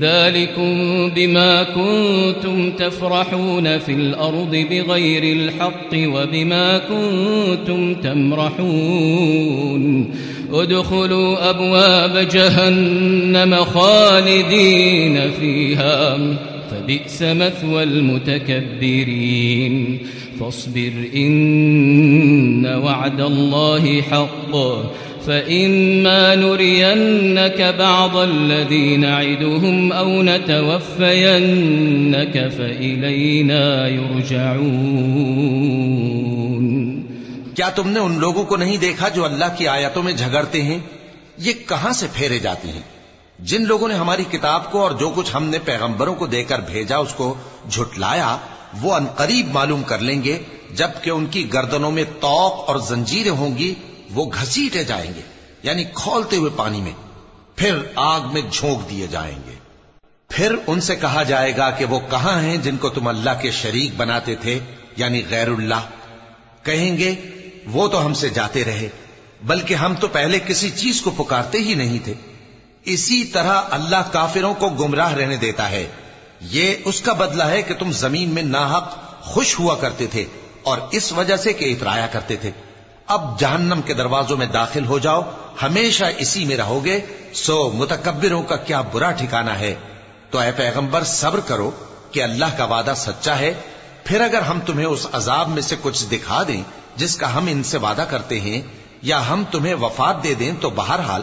ذلكم بما كنتم تفرحون في الأرض بغير الحق وبما كنتم تمرحون. ادخلوا أبواب جهنم خالدين فيها. فبئس مثوى المتكبرين. فاصبر، إن وعد الله حق. فإما نرينك بعض الذي نعدهم أو نتوفينك فإلينا يرجعون. کیا تم نے ان لوگوں کو نہیں دیکھا جو اللہ کی آیتوں میں جھگڑتے ہیں؟ یہ کہاں سے پھیرے جاتے ہیں؟ جن لوگوں نے ہماری کتاب کو اور جو کچھ ہم نے پیغمبروں کو دے کر بھیجا، اس کو جھٹلایا، وہ انقریب معلوم کر لیں گے، جبکہ ان کی گردنوں میں توق اور زنجیریں ہوں گی، وہ گھسیٹے جائیں گے یعنی کھولتے ہوئے پانی میں، پھر آگ میں جھونک دیے جائیں گے۔ پھر ان سے کہا جائے گا کہ وہ کہاں ہیں جن کو تم اللہ کے شریک بناتے تھے یعنی غیر اللہ؟ کہیں گے، وہ تو ہم سے جاتے رہے، بلکہ ہم تو پہلے کسی چیز کو پکارتے ہی نہیں تھے۔ اسی طرح اللہ کافروں کو گمراہ رہنے دیتا ہے۔ یہ اس کا بدلہ ہے کہ تم زمین میں ناحق خوش ہوا کرتے تھے اور اس وجہ سے کہ اترایا کرتے تھے۔ اب جہنم کے دروازوں میں داخل ہو جاؤ، ہمیشہ اسی میں رہو گے۔ سو متکبروں کا کیا برا ٹھکانا ہے۔ تو اے پیغمبر، صبر کرو کہ اللہ کا وعدہ سچا ہے۔ پھر اگر ہم تمہیں اس عذاب میں سے کچھ دکھا دیں جس کا ہم ان سے وعدہ کرتے ہیں، یا ہم تمہیں وفات دے دیں، تو بہرحال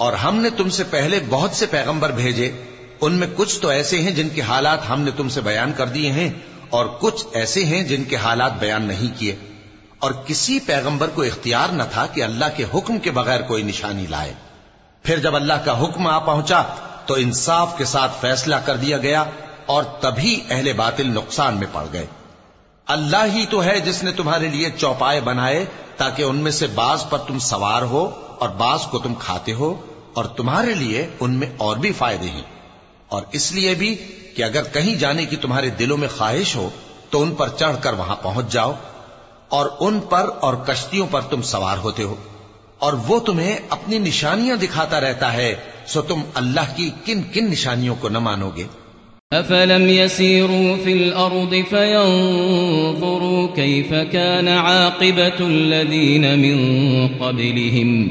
اور ہم نے تم سے پہلے بہت سے پیغمبر بھیجے، ان میں کچھ تو ایسے ہیں جن کے حالات ہم نے تم سے بیان کر دیے ہیں، اور کچھ ایسے ہیں جن کے حالات بیان نہیں کیے۔ اور کسی پیغمبر کو اختیار نہ تھا کہ اللہ کے حکم کے بغیر کوئی نشانی لائے۔ پھر جب اللہ کا حکم آ پہنچا، تو انصاف کے ساتھ فیصلہ کر دیا گیا اور تبھی اہل باطل نقصان میں پڑ گئے۔ اللہ ہی تو ہے جس نے تمہارے لیے چوپائے بنائے تاکہ ان میں سے بعض پر تم سوار ہو اور بعض کو تم کھاتے ہو۔ اور تمہارے لیے ان میں اور بھی فائدے ہیں۔ اور اس لیے بھی کہ اگر کہیں جانے کی تمہارے دلوں میں خواہش ہو، تو ان پر چڑھ کر وہاں پہنچ جاؤ۔ اور ان پر اور کشتیوں پر تم سوار ہوتے ہو۔ اور وہ تمہیں اپنی نشانیاں دکھاتا رہتا ہے، سو تم اللہ کی کن کن نشانیوں کو نہ مانو گے۔ أفلم يسيروا في الأرض فينظروا كيف كان عاقبة الذين من قبلهم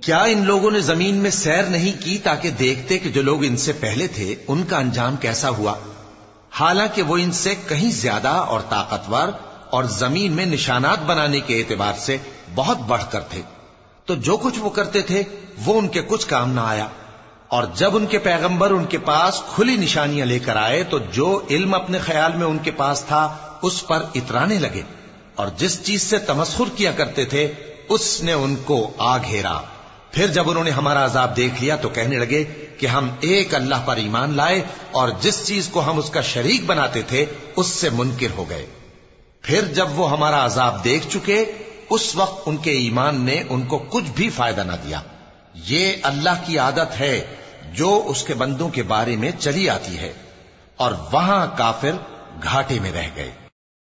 کیا ان لوگوں نے زمین میں سیر نہیں کی تاکہ دیکھتے کہ جو لوگ ان سے پہلے تھے، ان کا انجام کیسا ہوا؟ حالانکہ وہ ان سے کہیں زیادہ اور طاقتور اور زمین میں نشانات بنانے کے اعتبار سے بہت بڑھ کر تھے۔ تو جو کچھ وہ کرتے تھے، وہ ان کے کچھ کام نہ آیا۔ اور جب ان کے پیغمبر ان کے پاس کھلی نشانیاں لے کر آئے، تو جو علم اپنے خیال میں ان کے پاس تھا، اس پر اترانے لگے۔ اور جس چیز سے تمسخر کیا کرتے تھے، اس نے ان کو آ گھیرا پھر جب انہوں نے ہمارا عذاب دیکھ لیا تو کہنے لگے کہ ہم ایک اللہ پر ایمان لائے اور جس چیز کو ہم اس کا شریک بناتے تھے اس سے منکر ہو گئے۔ پھر جب وہ ہمارا عذاب دیکھ چکے، اس وقت ان کے ایمان نے ان کو کچھ بھی فائدہ نہ دیا۔ یہ اللہ کی عادت ہے جو اس کے بندوں کے بارے میں چلی آتی ہے اور وہاں کافر گھاٹے میں رہ گئے۔